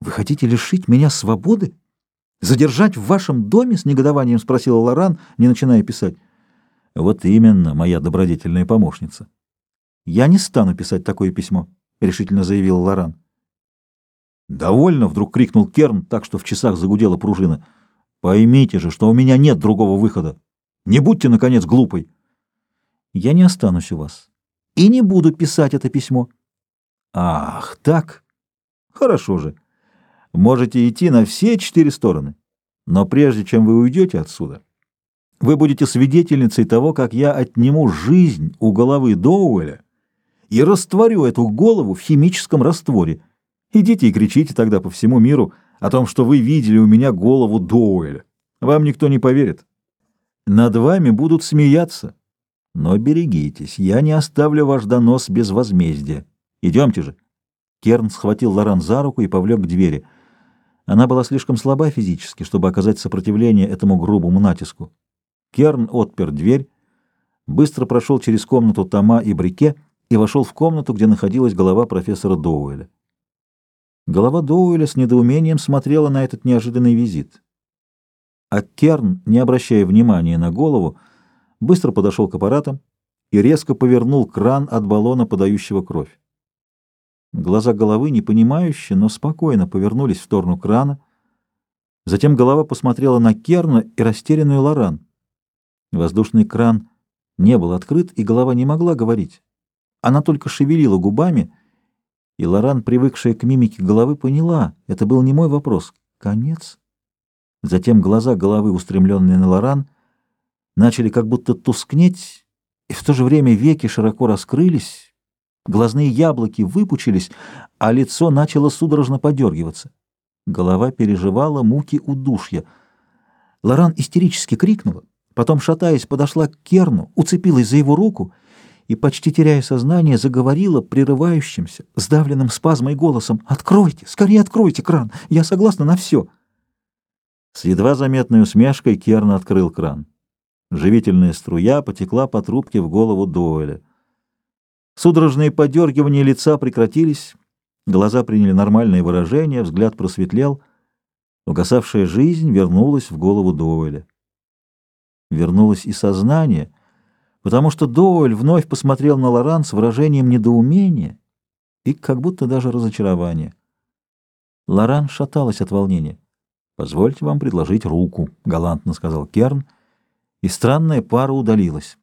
Вы хотите лишить меня свободы? Задержать в вашем доме? С негодованием спросила Лоран, не начиная писать. Вот именно, моя добродетельная помощница. Я не стану писать такое письмо, решительно заявила Лоран. «Довольно!» — вдруг крикнул Керн, так что в часах загудела пружина. «Поймите же, что у меня нет другого выхода. Не будьте, наконец, глупой!» «Я не останусь у вас и не буду писать это письмо». «Ах, так? Хорошо же. Можете идти на все четыре стороны. Но прежде чем вы уйдете отсюда, вы будете свидетельницей того, как я отниму жизнь у головы Доуэля и растворю эту голову в химическом растворе. Идите и кричите тогда по всему миру о том, что вы видели у меня голову Доуэля. Вам никто не поверит. Над вами будут смеяться. Но берегитесь, я не оставлю ваш донос без возмездия. Идемте же. Керн схватил Лоран за руку и повлек к двери — она была слишком слаба физически, чтобы оказать сопротивление этому грубому натиску. Керн отпер дверь, быстро прошел через комнату Тома и Брике и вошел в комнату, где находилась голова профессора Доуэля. Голова Доуэля с недоумением смотрела на этот неожиданный визит. А Керн, не обращая внимания на голову, быстро подошел к аппаратам и резко повернул кран от баллона, подающего кровь. Глаза головы, непонимающе, но спокойно повернулись в сторону крана. Затем голова посмотрела на Керна и растерянную Лоран. Воздушный кран не был открыт, и голова не могла говорить. Она только шевелила губами, и Лоран, привыкшая к мимике головы, поняла, это был не мой вопрос. Конец? Затем глаза головы, устремленные на Лоран, начали как будто тускнеть, и в то же время веки широко раскрылись, Глазные яблоки выпучились, а лицо начало судорожно подергиваться. Голова переживала муки удушья. Лоран истерически крикнула, потом, шатаясь, подошла к Керну, уцепилась за его руку и, почти теряя сознание, заговорила прерывающимся, сдавленным спазмой голосом «Откройте! Скорее откройте кран! Я согласна на все!» С едва заметной усмешкой Керн открыл кран. Живительная струя потекла по трубке в голову Доэля. Судорожные подергивания лица прекратились, глаза приняли нормальное выражение, взгляд просветлел. Угасавшая жизнь вернулась в голову Доуэля. Вернулось и сознание, потому что Доуэль вновь посмотрел на Лоран с выражением недоумения и как будто даже разочарования. Лоран шаталась от волнения. «Позвольте вам предложить руку», — галантно сказал Керн, и странная пара удалилась.